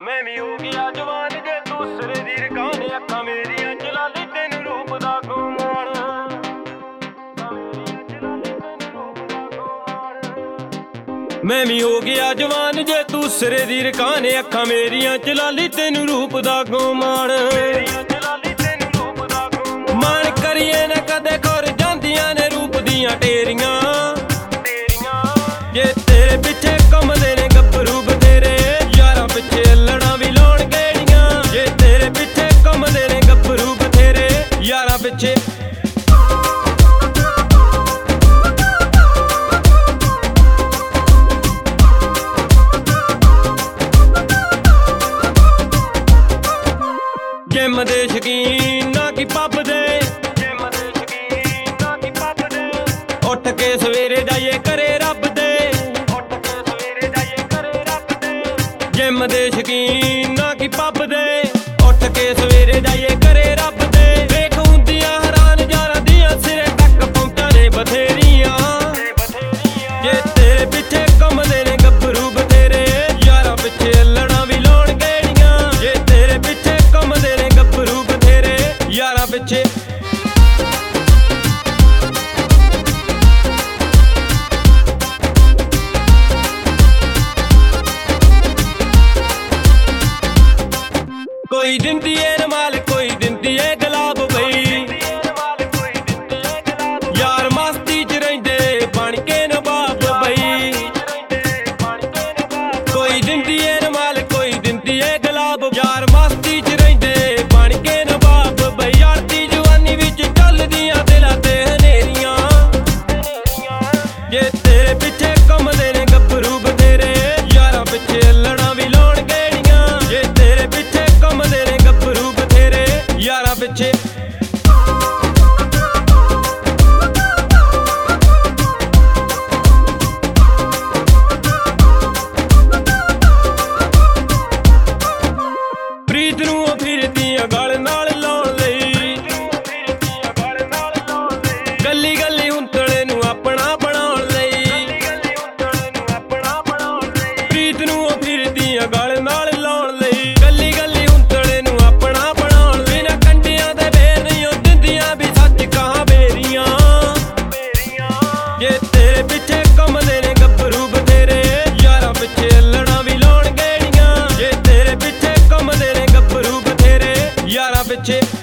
ਮੈਂ ਵੀ ਹੋ ਗਿਆ ਜਵਾਨ ਜੇ ਦੂਸਰੇ ਦੀ ਰਕਾਨ ਅੱਖਾਂ ਮੇਰੀਆਂ ਚਲਾ ਲਈ ਤੈਨੂੰ ਰੂਪ ਦਾ ਗੁਮਾਨ ਮੈਂ ਵੀ ਹੋ ਗਿਆ ਜਵਾਨ ਜੇ ਦੂਸਰੇ ਦੀ ਰਕਾਨ ਅੱਖਾਂ ਮੇਰੀਆਂ ਚਲਾ ਲਈ ਤੈਨੂੰ ਰੂਪ ਦਾ ਗੁਮਾਨ ਮਾਣ ਕਰੀਏ ਨਾ ਕਦੇ ਖੁਰ ਜਾਂਦੀਆਂ ਨੇ ਰੂਪ ਦੀਆਂ ਟੇਰੀਆਂ। ਜੇ ਤੇਰੇ ਪਿੱਛੇ ਜਿਮ ਦੇ ਸ਼ਕੀਨ ਨਾ ਕੀ ਪੱਬ ਦੇ। ਜਿਮ ਦੇ ਸ਼ਕੀਨ ਨਾ ਕੀ ਪੱਬ ਦੇ। ਉੱਠ ਕੇ ਸਵੇਰੇ ਜਾਈਏ ਕਰੇ ਰੱਬ ਦੇ। ਉੱਠ ਕੇ ਸਵੇਰੇ ਜਾਈਏ ਕਰੇ ਰੱਬ ਦੇ। ਜਿਮ ਦੇ ਸ਼ਕੀਨ ਨਾ ਕੀ ਪੱਬ ਦੇ। ਉੱਠ ਕੇ ਸਵੇਰੇ ਜਾਈਏ ਕਰੇ ਰੱਬ Boy, you didn't the animal bitch. chip.